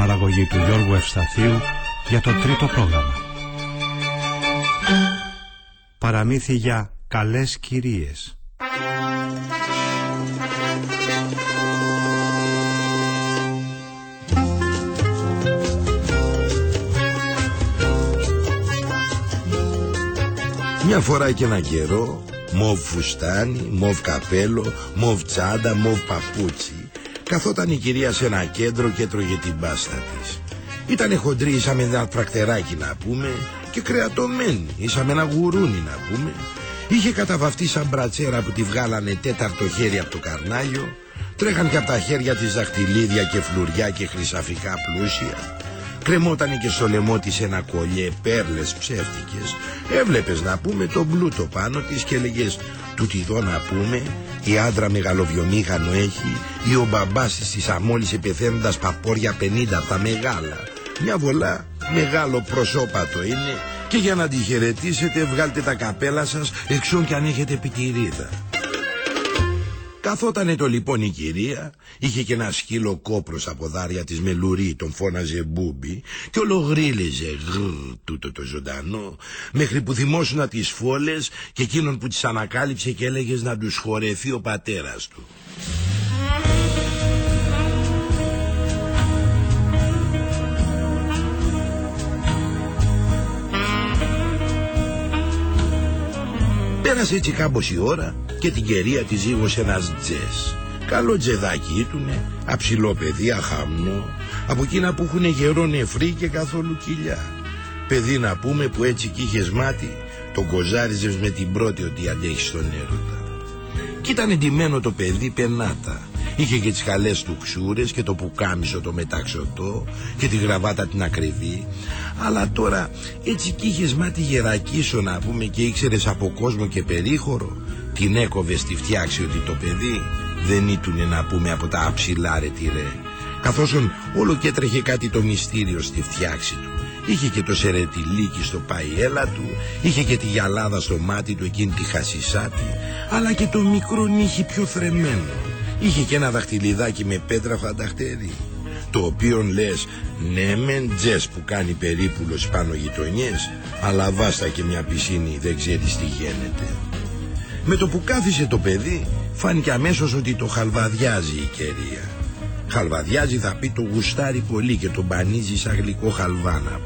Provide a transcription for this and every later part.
Παραγωγή του Γιώργου Ευσταθίου για το τρίτο πρόγραμμα. Παραμύθι για καλές κυρίες. Μια φορά και ένα καιρό, μοβ φουστάνι, μοβ καπέλο, μοβ τσάντα, μοβ παπούτσι, καθόταν η κυρία σε ένα κέντρο και έτρωγε την πάστα της. Ήτανε χοντρή ίσα με ένα τρακτεράκι να πούμε και κρεατωμένη ίσα με ένα γουρούνι να πούμε. Είχε καταβαυτεί σαν μπρατσέρα που τη βγάλανε τέταρτο χέρι από το καρνάγιο. Τρέχαν και από τα χέρια της δαχτυλίδια και φλουριά και χρυσαφικά πλούσια. Κρεμότανε και στο λαιμό της ένα κολλιέ πέρλες ψεύτικες. Έβλεπες να πούμε το μπλούτο πάνω της και έλεγες τούτη εδώ να πούμε η άντρα μεγαλοβιομήχανο έχει ή ο μπαμπάς της της αμόλυσε πεθαίνοντας παπόρια πενήντα από τα μεγάλα. Μια βολά μεγάλο προσώπατο είναι και για να τη χαιρετήσετε βγάλτε τα καπέλα σας εξών κι αν έχετε πιτηρίδα. Καθότανε το λοιπόν η κυρία, είχε και ένα σκύλο κόπρος από δάρια της μελουρί, τον φώναζε μπούμπι και ολογρίλιζε γρ τούτο το ζωντανό, μέχρι που θυμώσουν τις φόλες και εκείνον που τις ανακάλυψε και έλεγε να τους χορεθεί ο πατέρας του. Πέρασε έτσι κάμπος η ώρα και την κερία της ζήγωσε ένας τζες. Καλό τζεδάκι ήτουνε, αψηλό παιδί, αχαμνό, από εκείνα που έχουν γερό νεφρή και καθόλου κοιλιά. Παιδί να πούμε που έτσι κι είχες μάτι, τον κοζάριζες με την πρώτη ότι αντέχεις στον έρωτα. Κι ήταν εντυμένο το παιδί πενάτα. Είχε και τις καλές του ξούρες και το πουκάμισο το μεταξωτό και τη γραβάτα την ακριβή. Αλλά τώρα έτσι κι είχες μάτι γερακίσο να πούμε και ήξερες από κόσμο και περίχωρο. Την έκοβε στη φτιάξη ότι το παιδί δεν ήτουνε να πούμε από τα αψηλά ρε ρε. Καθώς όλο και έτρεχε κάτι το μυστήριο στη φτιάξη του. Είχε και το σερετιλίκι στο παϊέλα του, είχε και τη γυαλάδα στο μάτι του εκείνη τη χασισάτη, αλλά και το μικρό νύχι πιο θρεμένο. Είχε και ένα δαχτυλιδάκι με πέτρα φανταχτέρι, το οποίο λες ναι μεν τζες που κάνει περίπουλος πάνω γειτονιές, αλλά βάστα και μια πισίνη δεν ξέρεις τι γίνεται. Με το που κάθισε το παιδί φάνηκε αμέσως ότι το χαλβαδιάζει η κερία. Χαλβαδιάζει θα πει το γουστάρει πολύ και το μπανίζει σαν γλυκό χαλβάνα.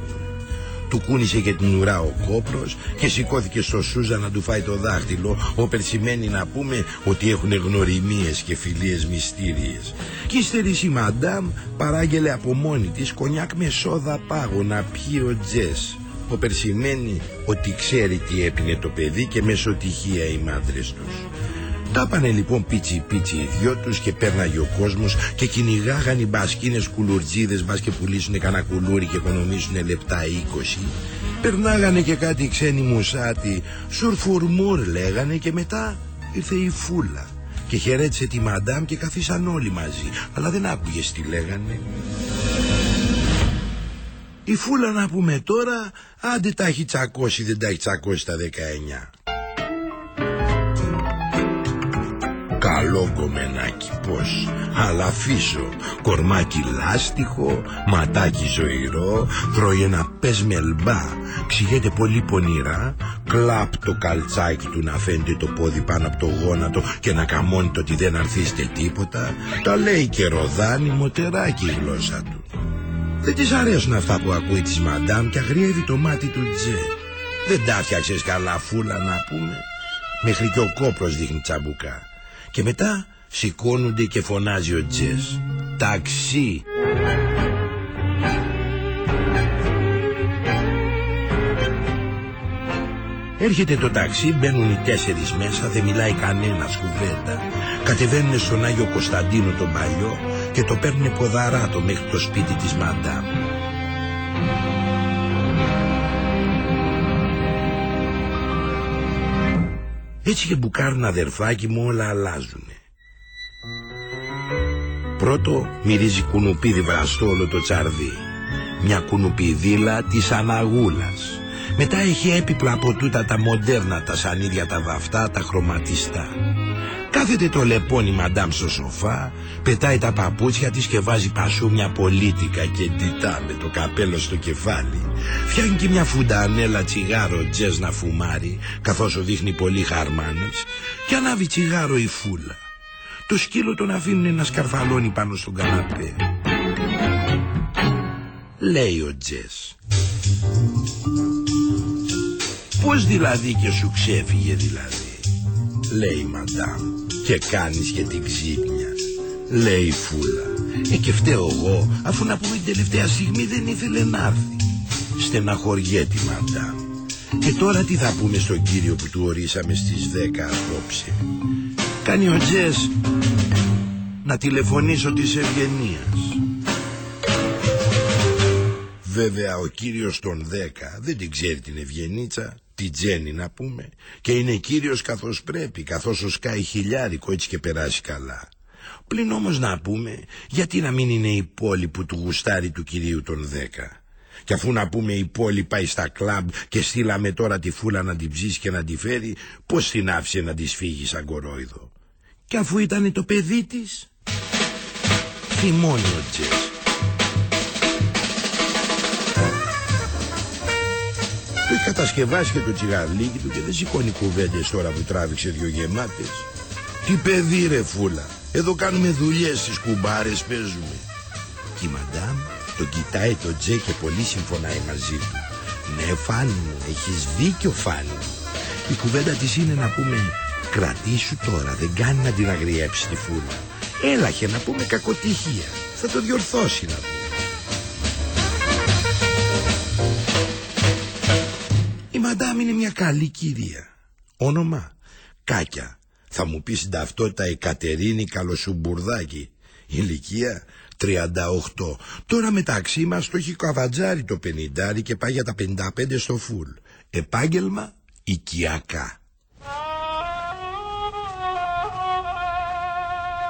Του κούνησε και την ουρά ο κόπρος και σηκώθηκε στο Σούζα να του φάει το δάχτυλο όπερ σημαίνει να πούμε ότι έχουν γνωριμίες και φιλίες μυστήριες. Κι ύστερης η μαντάμ παράγγελε από μόνη της κονιάκ με σόδα πάγο να πιει ο Τζες. Όπερ σημαίνει ότι ξέρει τι έπινε το παιδί και μέσω τυχεία οι μάντρες τους. Τα πάνε λοιπόν πίτσι πίτσι οι δυο τους και πέρναγε ο κόσμος και κυνηγάγαν οι μπασκίνες κουλουρτζίδες μας και πουλήσουν κανένα κουλούρι και οικονομήσουν λεπτά είκοσι. Περνάγανε και κάτι ξένοι μουσάτι, σουρφουρμούρ λέγανε και μετά ήρθε η φούλα και χαιρέτησε τη μαντάμ και καθίσαν όλοι μαζί, αλλά δεν άκουγες τι λέγανε. Η φούλα να πούμε τώρα, άντε τα έχει τσακώσει, δεν τα έχει τσακώσει τα 19. Καλό κομμενάκι πως Αλλά αφήσω. Κορμάκι λάστιχο Ματάκι ζωηρό Τρώει ένα πες μελμπά Ξηγέται πολύ πονηρά. Κλαπ το καλτσάκι του να φαίνεται το πόδι πάνω από το γόνατο Και να καμώνει το ότι δεν αρθίστε τίποτα. Τα λέει και ροδάνει μοτεράκι η γλώσσα του Δεν της αρέσουν αυτά που ακούει της μαντάμ Και αγριεύει το μάτι του τζε. Δεν τα φτιάξες καλά φούλα να πούμε. Μέχρι και ο κόπρος δείχνει τσαμπουκά. Και μετά σηκώνονται και φωνάζει ο Τζες. «Ταξί!» Έρχεται το ταξί, μπαίνουν οι τέσσερις μέσα, δεν μιλάει κανένας κουβέντα. Κατεβαίνουν στον Άγιο Κωνσταντίνο τον παλιό και το παίρνουνε ποδαράτο μέχρι το σπίτι της μαντάμ. Έτσι και μπουκάρουν αδερφάκι μου όλα αλλάζουνε. Πρώτο μυρίζει κουνουπίδι βραστό όλο το τσαρδί. Μια κουνουπιδίλα της αναγούλας. Μετά έχει έπιπλα από τούτα τα μοντέρνα, τα σανίδια τα βαφτά, τα χρωματιστά. Κάθεται το λεπόνι μαντάμ στο σοφά, πετάει τα παπούτσια της και βάζει πασούμια πολίτικα και ντυτά με το καπέλο στο κεφάλι. Φτιάχνει και μια φουντανέλα τσιγάρο τζες να φουμάρει, καθώς ο δείχνει πολύ χαρμάνης, και ανάβει τσιγάρο η φούλα. Το σκύλο τον αφήνουν να σκαρφαλώνει πάνω στον καναπέ. Λέει ο Τζες. Πώς δηλαδή και σου ξέφυγε δηλαδή. Λέει η μαντάμ. Και κάνεις και την ξύπνια. Λέει η φούλα. Ε και φταίω εγώ αφού να πούμε την τελευταία στιγμή δεν ήθελε να έρθει. Στεναχωριέται η μαντάμ. Και τώρα τι θα πούμε στον κύριο που του ορίσαμε στις 10 απόψε; Κάνει ο Τζες να τηλεφωνήσω της Ευγενίας. Βέβαια ο κύριος των 10 δεν την ξέρει την Ευγενίτσα, την Τζέννη να πούμε, και είναι κύριος καθώς πρέπει, καθώς ο σκάει χιλιάρικο έτσι και περάσει καλά. Πλην όμως να πούμε, γιατί να μην είναι η πόλη που του γουστάρει του κυρίου των 10. Και αφού να πούμε η πόλη πάει στα κλαμπ και στείλαμε τώρα τη φούλα να την ψήσει και να τη φέρει, πώς την άφησε να της φύγει σαν κορόιδο; Και αφού ήταν το παιδί της, θυμώνει ο Τζες. Του έχει κατασκευάσει και το τσιγαρλίκι του και δεν σηκώνει κουβέντες τώρα που τράβηξε δυο γεμάτες. Τι παιδί ρε φούλα, εδώ κάνουμε δουλειές στις κουμπάρες παίζουμε. Και η μαντάμ τον κοιτάει το Τζέ και πολύ συμφωνάει μαζί του. Ναι Φάνη μου, έχεις δίκιο Φάνη μου. Η κουβέντα της είναι να πούμε κρατήσου τώρα, δεν κάνει να την αγριέψει τη φούλα. Έλαχε να πούμε κακοτυχία, θα το διορθώσει να πούμε. Η μαντάμ είναι μια καλή κυρία. Όνομα Κάκια. Θα μου πεις στην ταυτότητα η Κατερίνη Καλοσουμπουρδάκη. Ηλικία 38. Τώρα μεταξύ μας το έχει καβατζάρει το 50 και πάει για τα 55 στο φουλ. Επάγγελμα οικιακά.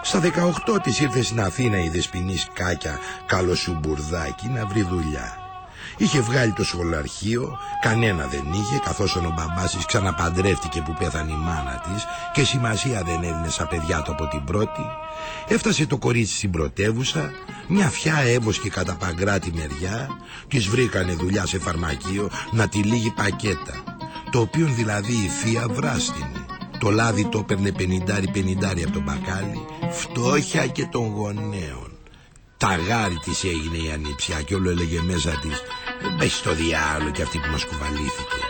Στα 18 της ήρθε στην Αθήνα η δεσποινής Κάκια Καλοσουμπουρδάκη να βρει δουλειά. Είχε βγάλει το σχολαρχείο, κανένα δεν είχε, καθώς ο μπαμπάς της ξαναπαντρεύτηκε που πέθανε η μάνα της και σημασία δεν έδινε σαν παιδιά το από την πρώτη. Έφτασε το κορίτσι στην πρωτεύουσα, μια φιά έβοσκε κατά παγκράτη μεριά, της βρήκανε δουλειά σε φαρμακείο να τη λύγει πακέτα, το οποίο δηλαδή η θεία βράστηνε. Το λάδι το έπαιρνε πενιντάρι πενιντάρι από τον μπακάλι, φτώχεια και των γονέων. Ταγάρι της έγινε η ανήψια και όλο έλεγε μέσα της «Μπες στο διάλογο και αυτή που μας κουβαλήθηκε».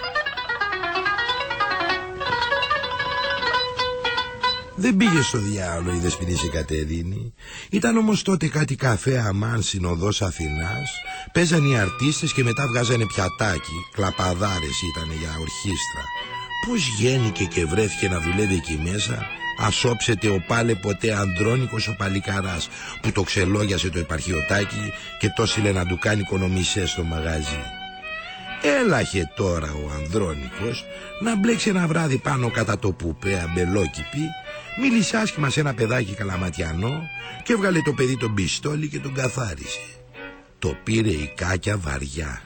Δεν πήγε στο διάλογο η δεσποινής η Κατερίνη. Ήταν όμως τότε κάτι καφέ αμάν συνοδός Αθηνάς. Παίζαν οι αρτίστες και μετά βγάζανε πιατάκι. Κλαπαδάρες ήταν για ορχήστρα. Πώς γέννηκε και βρέθηκε να δουλεύει εκεί μέσα; Ασόψεται ο πάλε ποτέ Ανδρώνικος ο Παλικαράς που το ξελόγιασε το επαρχιωτάκι και το σύλλε να του κάνει οικονομισές στο μαγάζι. Έλαχε τώρα ο Ανδρώνικος να μπλέξει ένα βράδυ πάνω κατά το πουπέ αμπελόκηπη μίλησε άσχημα σε ένα παιδάκι καλαματιανό και έβγαλε το παιδί τον πιστόλι και τον καθάρισε. Το πήρε η κάκια βαριά.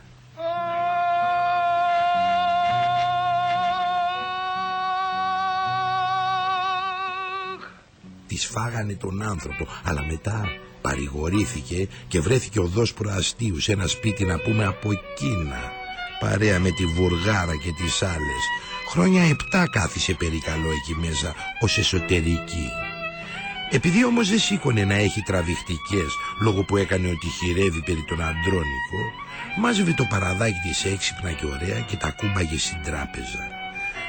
Της φάγανε τον άνθρωπο, αλλά μετά παρηγορήθηκε και βρέθηκε οδός προαστίους σε ένα σπίτι να πούμε από Κίνα, παρέα με τη Βουργάρα και τις άλλες. Χρόνια επτά κάθισε περικαλό εκεί μέσα ως εσωτερική. Επειδή όμως δεν σήκωνε να έχει τραβηχτικές λόγω που έκανε ότι χειρεύει περί τον Αντρώνικο, μάζευε το παραδάκι της έξυπνα και ωραία και τα κούμπαγε στην τράπεζα.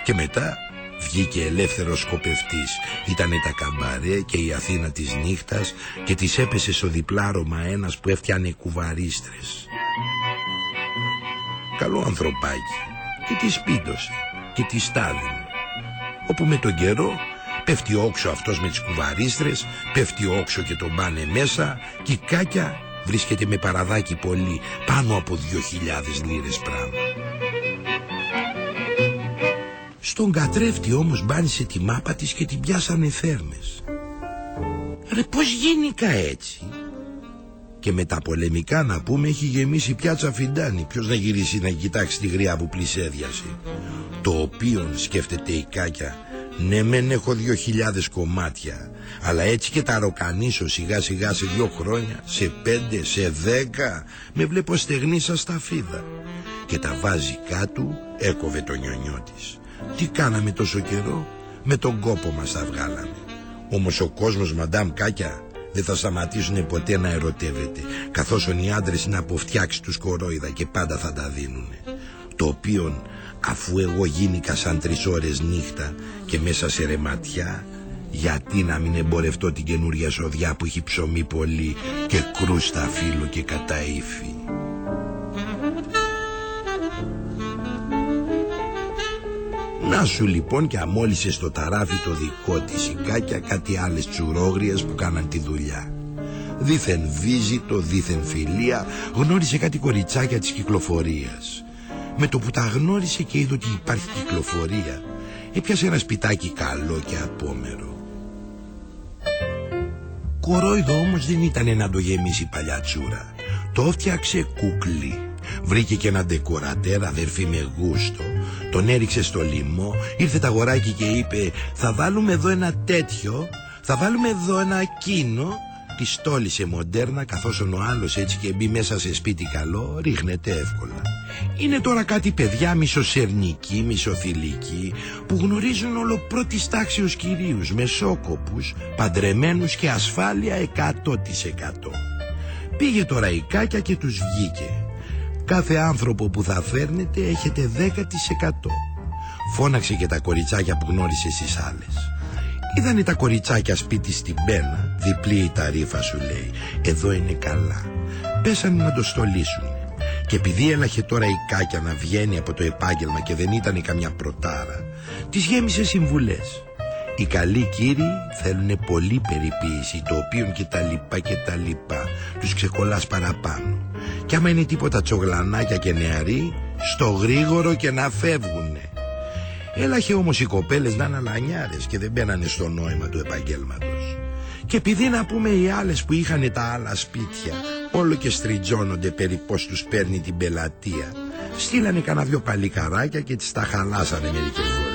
Και μετά βγήκε ελεύθερος σκοπευτής. Ήτανε τα καμπαρέ και η Αθήνα της νύχτας και της έπεσε στο διπλάρωμα ένας που έφτιανε κουβαρίστρες. Καλό ανθρωπάκι και τη πίτωσε και τη στάδινε. Όπου με τον καιρό Πέφτει όξο αυτός με τις κουβαρίστρες, πέφτει όξο και τον πάνε μέσα και η κάκια βρίσκεται με παραδάκι πολύ πάνω από δυο χιλιάδες λίρες πράγμα. Στον κατρέφτη όμως μπάνισε τη μάπα της και την πιάσανε θέρμες. Ρε πώς γίνηκα έτσι; Και με τα πολεμικά να πούμε έχει γεμίσει πιάτσα φιντάνη. Ποιος να γυρίσει να κοιτάξει τη γριά που πλησέδιασε; Το οποίο σκέφτεται η κάκια. Ναι μεν έχω δυο χιλιάδες κομμάτια Αλλά έτσι και τα ροκανίσω σιγά σιγά σε δυο χρόνια Σε πέντε, σε δέκα Με βλέπω στεγνίσα στα φίδα Και τα βάζει κάτω Έκοβε το νιονιό της Τι κάναμε τόσο καιρό; Με τον κόπο μας τα βγάλαμε Όμως ο κόσμος μαντάμ Κάκια δεν θα σταματήσουν ποτέ να ερωτεύεται καθώς οι άντρες είναι από φτιάξει τους κορόιδα και πάντα θα τα δίνουν το οποίο αφού εγώ γίνηκα σαν τρεις ώρες νύχτα και μέσα σε ρεματιά γιατί να μην εμπορευτώ την καινούρια σοδιά που έχει ψωμί πολύ και κρούστα φύλλο και κατά ύφη. Να σου λοιπόν και αμόλυσες στο ταράφι το δικό της η Κάκια κάτι άλλες τσουρόγριες που κάναν τη δουλειά. Δήθεν βίζητο, δήθεν φιλία, γνώρισε κάτι κοριτσάκια της κυκλοφορίας. Με το που τα γνώρισε και είδε ότι υπάρχει κυκλοφορία, έπιασε ένα σπιτάκι καλό και απόμερο. Κορόιδο όμως δεν ήταν να το γεμίσει παλιά τσούρα. Το έφτιαξε κούκλι. Βρήκε και ένα ντεκορατέρ αδερφή με γούστο. Τον έριξε στο λιμό, ήρθε τα αγοράκι και είπε «Θα βάλουμε εδώ ένα τέτοιο, θα βάλουμε εδώ ένα εκείνο». Τη στόλισε μοντέρνα καθώς ο άλλος έτσι και μπει μέσα σε σπίτι καλό, ρίχνεται εύκολα. Είναι τώρα κάτι παιδιά μισοσερνικοί, μισοθυλικοί που γνωρίζουν όλο πρώτης τάξεως κυρίους, μεσόκοπους, παντρεμένους και ασφάλεια 100%. Πήγε τώρα η κάκια και τους βγήκε. Κάθε άνθρωπο που θα φέρνετε έχετε 10%. Φώναξε και τα κοριτσάκια που γνώρισες στις άλλες. Είδανε τα κοριτσάκια σπίτι στην πένα, διπλή η ταρίφα σου λέει. Εδώ είναι καλά. Πέσανε να το στολίσουν. Και επειδή έλαχε τώρα η Κάκια να βγαίνει από το επάγγελμα και δεν ήταν καμιά προτάρα, της γέμισε συμβουλές. Οι καλοί κύριοι θέλουν πολύ περιποίηση, το οποίο και τα λοιπά και τα λοιπά. Τους ξεκολλάς παραπάνω. Κι άμα είναι τίποτα τσογλανάκια και νεαροί, στο γρήγορο και να φεύγουνε. Έλαχε όμως οι κοπέλες να είναι αλανιάρες και δεν μπαίνανε στο νόημα του επαγγέλματος. Και επειδή να πούμε οι άλλες που είχαν τα άλλα σπίτια όλο και στριτζώνονται περί πώς τους παίρνει την πελατεία στείλανε κανένα δυο παλικαράκια και τις τα χαλάσανε μερικές βολές.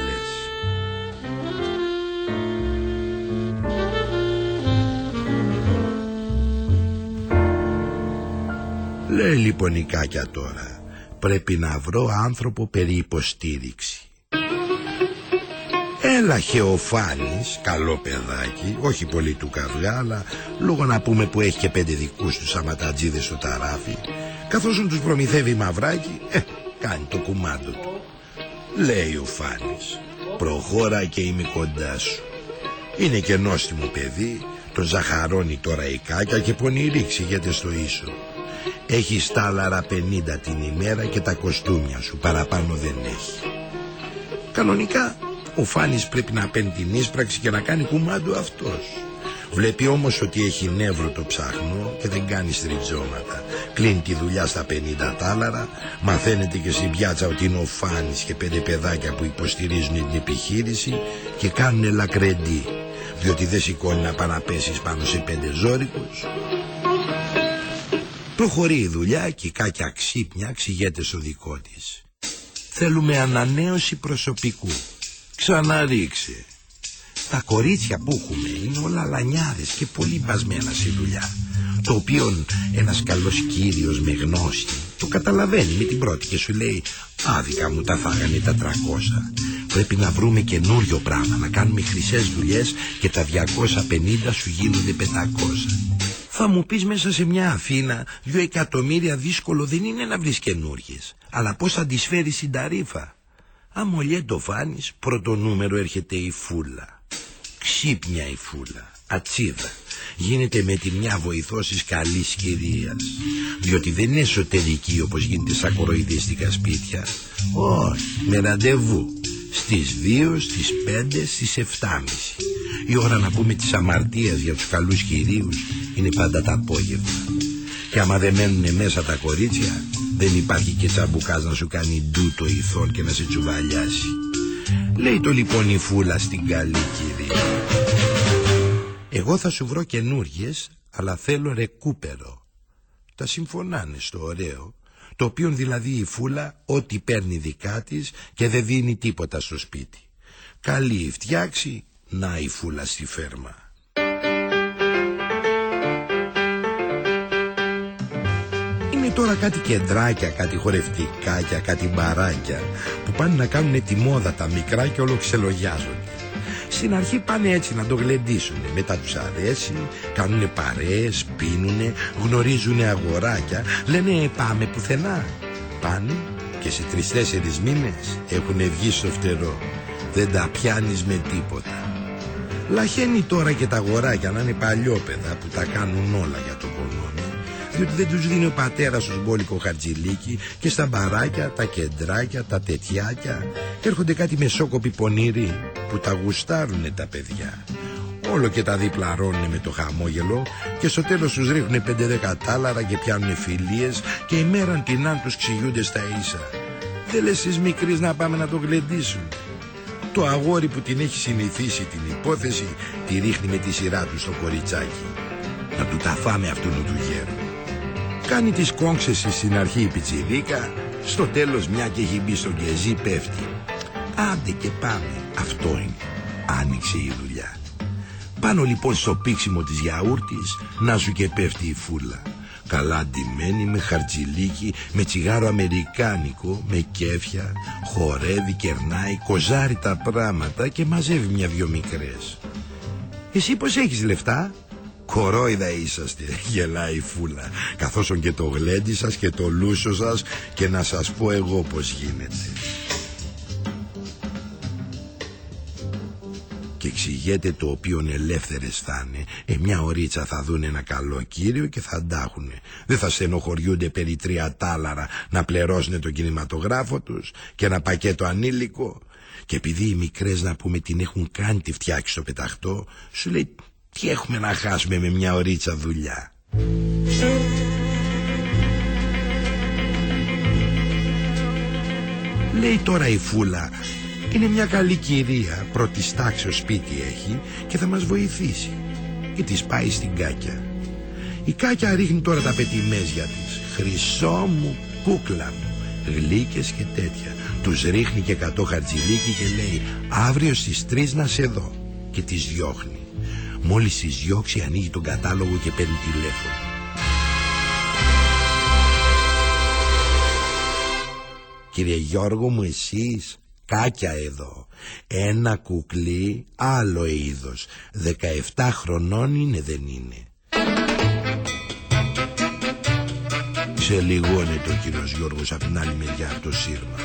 Λέει λοιπόν η Κάκια τώρα πρέπει να βρω άνθρωπο περί υποστήριξη. Έλαχε ο Φάνης, καλό παιδάκι, όχι πολύ του καυγά, αλλά λόγω να πούμε που έχει και πέντε δικούς του σαματατζίδες στο ταράφι, καθώς τους προμηθεύει μαυράκι, ε, κάνει το κουμάντο του. Λέει ο Φάνης, προχώρα και είμαι κοντά σου. Είναι και νόστιμο παιδί, τον ζαχαρώνει τώρα η κάκια και πονηρή ξηγέται στο ίσο. Έχει στάλαρα πενήντα την ημέρα και τα κοστούμια σου, παραπάνω δεν έχει. Κανονικά ο Φάνης πρέπει να παίρνει την ίσπραξη και να κάνει κουμάντο αυτός. Βλέπει όμως ότι έχει νεύρο το ψάχνο και δεν κάνει στριτζώματα. Κλείνει τη δουλειά στα 50 τάλαρα, μαθαίνεται και στην πιάτσα ότι είναι ο Φάνης και πέντε παιδάκια που υποστηρίζουν την επιχείρηση και κάνουν λακρεντή, διότι δεν σηκώνει να παναπέσεις πάνω σε πέντε ζώρικους. Προχωρεί η δουλειά και η κάκια ξύπνια ξηγέται στο δικό της. Θέλουμε ανανέωση προσωπικού. Ξαναρίξε. Τα κορίτσια που έχουμε είναι όλα λανιάδες και πολύ μπασμένα στη δουλειά. Το οποίο ένας καλός κύριος με γνώση το καταλαβαίνει με την πρώτη και σου λέει άδικα μου τα φάγανε τα 300. Πρέπει να βρούμε καινούριο πράγμα, να κάνουμε χρυσές δουλειές και τα 250 σου γίνονται 500. Θα μου πεις μέσα σε μια Αθήνα δυο εκατομμύρια δύσκολο δεν είναι να βρεις καινούριες. Αλλά πώς θα τις φέρεις στην ταρίφα. Αμολιέ το φάνεις, πρώτο νούμερο έρχεται η φούλα. Ξύπνια η φούλα, ατσίδα. Γίνεται με τη μια βοηθός της καλής κυρίας. Διότι δεν είναι εσωτερική όπως γίνεται στα κοροϊδίστικα σπίτια. Όχι, με ραντεβού. Στις 2, στις 5, στις 7.30. Η ώρα να πούμε τις αμαρτίες για τους καλούς κυρίους είναι πάντα τα απόγευμα. Και άμα δεν μένουν μέσα τα κορίτσια, δεν υπάρχει και τσαμπουκάς να σου κάνει ντου το ηθόν και να σε τσουβαλιάσει. Λέει το λοιπόν η φούλα στην καλή κυρία. Εγώ θα σου βρω καινούριε, αλλά θέλω ρεκούπερο. Τα συμφωνάνε στο ωραίο, το οποίο δηλαδή η φούλα ό,τι παίρνει δικά της και δεν δίνει τίποτα στο σπίτι. Καλή φτιάξει, να η φούλα στη φέρμα. Είναι τώρα κάτι κεντράκια, κάτι χορευτικάκια, κάτι μπαράκια που πάνε να κάνουν τη μόδα τα μικρά και όλο ξελογιάζονται. Στην αρχή πάνε έτσι να το γλεντήσουν, μετά τους αρέσει, κάνουν παρέες, πίνουνε, γνωρίζουν αγοράκια, λένε πάμε πουθενά. Πάνε και σε τρεις-τέσσερις μήνες έχουν βγει στο φτερό. Δεν τα πιάνεις με τίποτα. Λαχαίνει τώρα και τα αγοράκια να είναι παλιόπαιδα που τα κάνουν όλα για το κονόμι διότι δεν τους δίνει ο πατέρας ως μπόλικο χαρτζηλίκι και στα μπαράκια, τα κεντράκια, τα τετιάκια έρχονται κάτι μεσόκοποι πονηροί που τα γουστάρουνε τα παιδιά. Όλο και τα διπλαρώνουν με το χαμόγελο και στο τέλος τους ρίχνουν πέντε δεκατάλαρα και πιάνουν φιλίες και ημέραν την αν τους ξηγούνται στα ίσα. Δεν λες εσείς μικρής να πάμε να το γλεντήσουν. Το αγόρι που την έχει συνηθίσει την υπόθεση τη ρίχνει με τη σειρά του στο κοριτσάκι. Να του τα φάμε αυτού του γέρου. Κάνει τις κόμξες στην αρχή η πιτσιρίκα Στο τέλος μια και έχει μπει στο γκεζί πέφτει Άντε και πάμε. Αυτό είναι. Άνοιξε η δουλειά. Πάνω λοιπόν στο πίξιμο της γιαούρτης Να σου και πέφτει η φούλα. Καλά αντιμένη με χαρτζιλίκι Με τσιγάρο αμερικάνικο Με κέφια Χορεύει, κερνάει, κοζάρει τα πράγματα Και μαζεύει μια-δυο μικρές. Εσύ πως έχεις λεφτά; Κορόιδα είσαστε, γελάει η φούλα. Καθώς και το γλέντι σας και το λούσο σας Και να σας πω εγώ πως γίνεται Και εξηγέται το οποίο ελεύθερες θα είναι ε, Μια ωρίτσα θα δουν ένα καλό κύριο και θα αντάχουνε Δεν θα στενοχωριούνται περί τρία τάλαρα Να πληρώσουν τον κινηματογράφο τους Και ένα πακέτο ανήλικο Και επειδή οι μικρές να πούμε την έχουν κάνει τη φτιάξει στο πεταχτό Σου λέει τι έχουμε να χάσουμε με μια ωρίτσα δουλειά; Λέει τώρα η Φούλα Είναι μια καλή κυρία Πρώτης τάξεως σπίτι έχει Και θα μας βοηθήσει. Και της πάει στην Κάκια. Η Κάκια ρίχνει τώρα τα πετιμέζια της. Χρυσό μου κούκλα μου. Γλύκες και τέτοια. Τους ρίχνει και κατώ χαρτζηλίκι και λέει Αύριο στις τρεις να σε δω Και τις διώχνει. Μόλις τις διώξει ανοίγει τον κατάλογο και παίρνει τηλέφωνο. Κύριε Γιώργο μου εσείς Κάκια εδώ. Ένα κουκλί άλλο είδος. 17 χρονών είναι δεν είναι. Ξελιγώνει το κύριος Γιώργος από την άλλη μεριά από το σύρμα.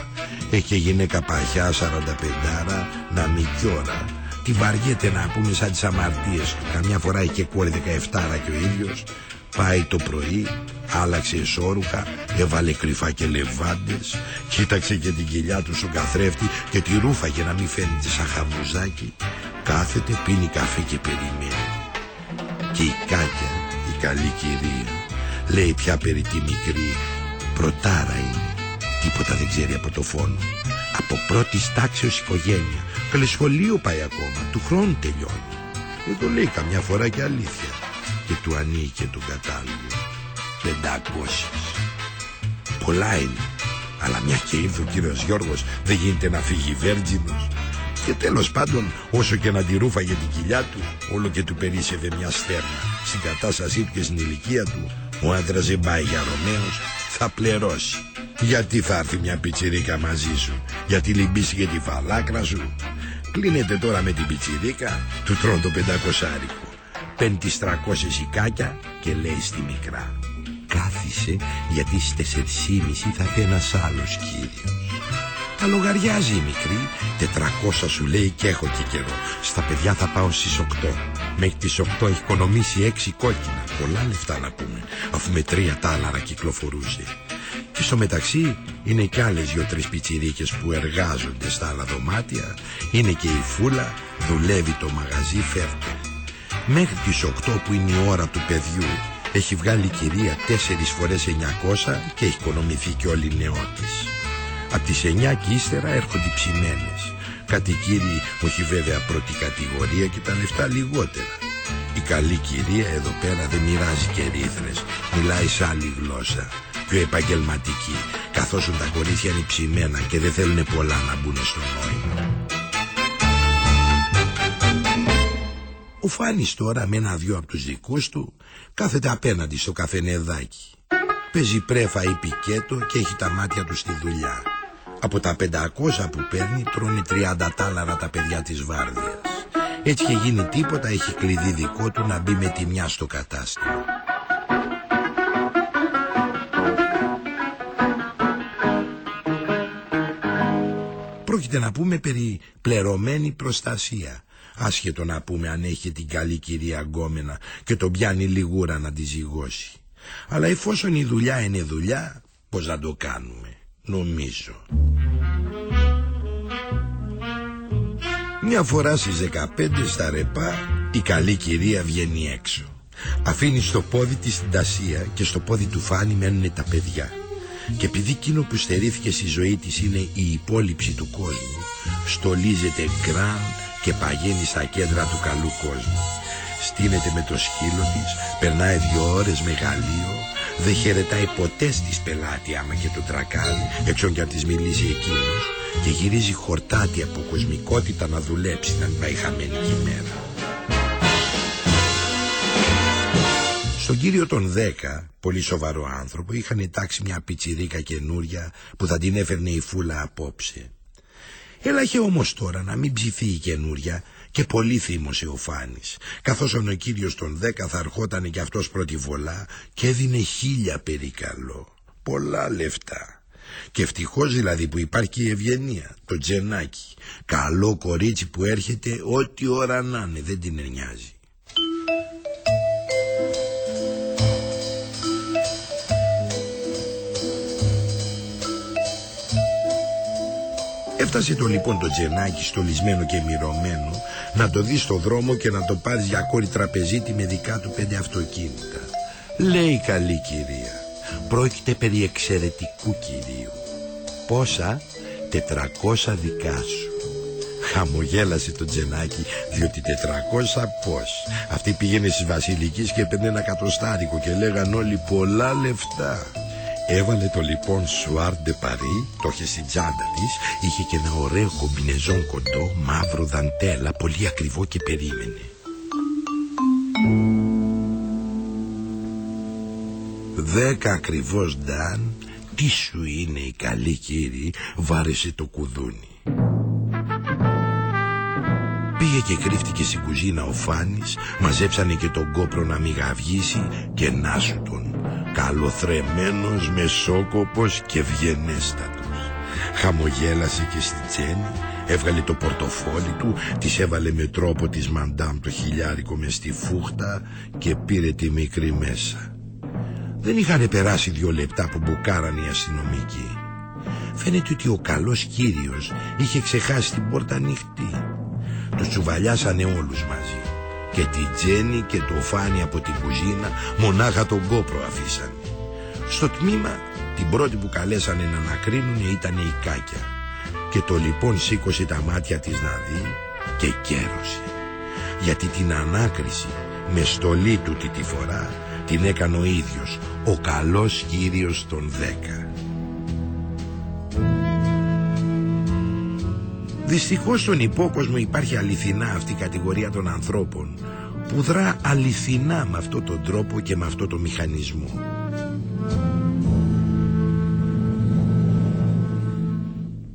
Έχει και γυναίκα παχιά 45 να μην κιόρα. Τι βαριέται να πούμε σαν τις αμαρτίες του. Καμιά φορά είχε κόρη 17 και ο ίδιος Πάει το πρωί Άλλαξε εσώρουχα Έβαλε κρυφά και λεβάντες Κοίταξε και την κοιλιά του στον καθρέφτη Και τη ρούφαγε να μην φαίνεται σαν χαβουζάκι Κάθεται πίνει καφέ και περιμένει. Και η Κάκια Η καλή κυρία Λέει πια περί τη μικρή Πρωτάρα είναι. Τίποτα δεν ξέρει από το φόνο. Από πρώτης τάξεως οικογένεια. Καλή σχολείο πάει ακόμα, του χρόνου τελειώνει. Δεν το λέει καμιά φορά και αλήθεια. Και του ανήκε τον κατάλογο. Πεντακόσιες. Πολλά είναι. Αλλά μιας και ήρθε ο κύριος Γιώργος δεν γίνεται να φύγει βέρτζινος. Και τέλος πάντων όσο και να τη ρούφαγε την κοιλιά του όλο και του περίσευε μια στέρνα. Στην κατάστασή του και στην ηλικία του ο άντρας δεν πάει για Ρωμαίος θα πληρώσει. Γιατί θα έρθει μια πιτσιρίκα μαζί σου Γιατί λυμπήσει τη φαλάκρα σου Κλείνεται τώρα με την πιτσιρίκα Του τρώνε το πεντακοσάρικο Παίρνει τις τρακόσες σικάκια Και λέει στη μικρά Κάθισε γιατί στις 4.30 θα έρθει ένας άλλος κύριος τα λογαριάζει η μικρή, τετρακόσα σου λέει και έχω και καιρό. Στα παιδιά θα πάω στις 8. Μέχρι τις 8 έχει οικονομήσει 6 κόκκινα. Πολλά λεφτά να πούμε, αφού με τρία τάλαρα κυκλοφορούσε Και στο μεταξύ είναι κι άλλες δυο-τρεις πιτσιρίκες που εργάζονται στα άλλα δωμάτια. Είναι και η Φούλα, δουλεύει το μαγαζί φέρτο. Μέχρι τις 8 που είναι η ώρα του παιδιού έχει βγάλει η κυρία 4 φορές 900 και έχει οικονομηθεί και όλη η νεότης. Απ' τις 9 και ύστερα έρχονται οι ψημένες. Κάτι κύριοι, όχι βέβαια πρώτη κατηγορία και τα λεφτά λιγότερα. Η καλή κυρία εδώ πέρα δεν μοιράζει και ρίθρες, μιλάει σε άλλη γλώσσα πιο επαγγελματική καθώς τα κορίτσια είναι ψημένα και δεν θέλουν πολλά να μπουν στο νόημα. Ο Φάνης τώρα με ένα-δυο από τους δικούς του κάθεται απέναντι στο καφενεδάκι. Παίζει πρέφα ή πικέτο και έχει τα μάτια του στη δουλειά. Από τα 500 που παίρνει τρώνε 30 τάλαρα τα παιδιά της Βάρδιας. Έτσι και γίνει τίποτα έχει κλειδί δικό του να μπει με τη μια στο κατάστημα. Πρόκειται να πούμε περί πλερωμένη προστασία. Άσχετο να πούμε αν έχει την καλή κυρία Γκόμενα και τον πιάνει λιγούρα να τη ζυγώσει. Αλλά εφόσον η δουλειά είναι δουλειά, πώς να το κάνουμε, νομίζω. Μια φορά στις 15 στα ρεπά η καλή κυρία βγαίνει έξω. Αφήνει στο πόδι της την τασία και στο πόδι του Φάνη μένουν τα παιδιά. Και επειδή εκείνο που στερήθηκε στη ζωή της είναι η υπόλοιψη του κόσμου, στολίζεται γκραν και παγαίνει στα κέντρα του καλού κόσμου. Στείνεται με το σκύλο της, περνάει δυο ώρες μεγαλείο, δεν χαιρετάει ποτέ στις πελάτη άμα και το τρακάρει, έξω κι αν της μιλήσει εκείνος, και γυρίζει χορτάτη από κοσμικότητα να δουλέψει να μην πάει χαμένη η μέρα. Στον κύριο των δέκα, πολύ σοβαρό άνθρωπο, είχαν τάξει μια πιτσιρίκα καινούρια που θα την έφερνε η φούλα απόψε. Έλαχε όμως τώρα να μην ψηθεί η καινούρια και πολύ θύμωσε ο Φάνης, καθώς ο κύριος των δέκα θα ερχόταν και αυτός πρώτη βολά και έδινε χίλια περικαλό. Πολλά λεφτά. Και ευτυχώς δηλαδή που υπάρχει η ευγενία, το τζενάκι. Καλό κορίτσι που έρχεται ό,τι ώρα να είναι, δεν την νοιάζει. Έφτασε το λοιπόν το τζενάκι στολισμένο και μυρωμένο να το δει στο δρόμο και να το πάρει για κόρη τραπεζίτη με δικά του πέντε αυτοκίνητα. Λέει καλή κυρία, πρόκειται περί εξαιρετικού κυρίου. Πόσα, τετρακόσα δικά σου. Χαμογέλασε το τζενάκι διότι τετρακόσα πώς. Αυτή πήγαινε στις βασιλικής και έπαιρνε ένα κατοστάρικο και λέγαν όλοι πολλά λεφτά. Έβαλε το λοιπόν Σουάρντε Παρί, το είχε στην τσάντα της, είχε και ένα ωραίο κομπινεζόν κοντό, μαύρο δαντέλα, πολύ ακριβό και περίμενε. Δέκα ακριβώς Νταν, τι σου είναι η καλή κύριη, βάρεσε το κουδούνι. Πήγε και κρύφτηκε στην κουζίνα ο Φάνης, μαζέψανε και τον κόπρο να μην γαυγίσει και να σου τον καλοθρεμένος, μεσόκοπος και ευγενέστατος. Χαμογέλασε και στη τσένη, έβγαλε το πορτοφόλι του, της έβαλε με τρόπο της μαντάμ το χιλιάρικο μες στη φούχτα και πήρε τη μικρή μέσα. Δεν είχαν περάσει δύο λεπτά που μπουκάραν οι αστυνομικοί. Φαίνεται ότι ο καλός κύριος είχε ξεχάσει την πόρτα ανοιχτή. Τους τσουβαλιάσανε όλους μαζί και τη Τζέννη και το Φάνη από την κουζίνα μονάχα τον κόπρο αφήσανε. Στο τμήμα την πρώτη που καλέσανε να ανακρίνουν ήταν η Κάκια και το λοιπόν σήκωσε τα μάτια της να δει και κέρωσε γιατί την ανάκριση με στολή του τη φορά την έκανε ο ίδιος ο καλός κύριος των δέκα. Δυστυχώς στον υπόκοσμο υπάρχει αληθινά αυτή η κατηγορία των ανθρώπων που δρά αληθινά με αυτόν τον τρόπο και με αυτό το μηχανισμό.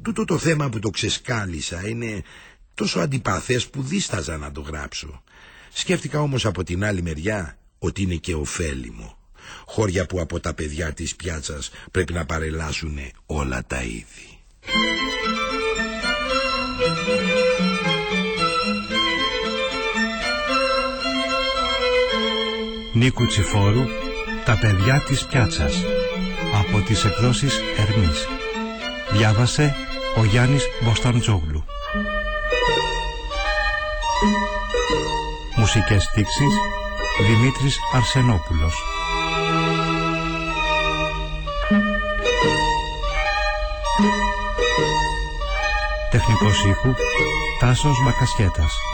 Τούτο το θέμα που το ξεσκάλισα είναι τόσο αντιπαθές που δίσταζα να το γράψω. Σκέφτηκα όμως από την άλλη μεριά ότι είναι και ωφέλιμο. Χώρια που από τα παιδιά της πιάτσας πρέπει να παρελάσουν όλα τα είδη. Νίκου Τσιφόρου «Τα παιδιά της πιάτσας» από από τις εκδόσεις Ερμής. Διάβασε ο Γιάννης Μποσταντζόγλου. Μουσικές στίξεις Δημήτρης Αρσενόπουλος. Τεχνικός ήχου Τάσος Μακασχέτας.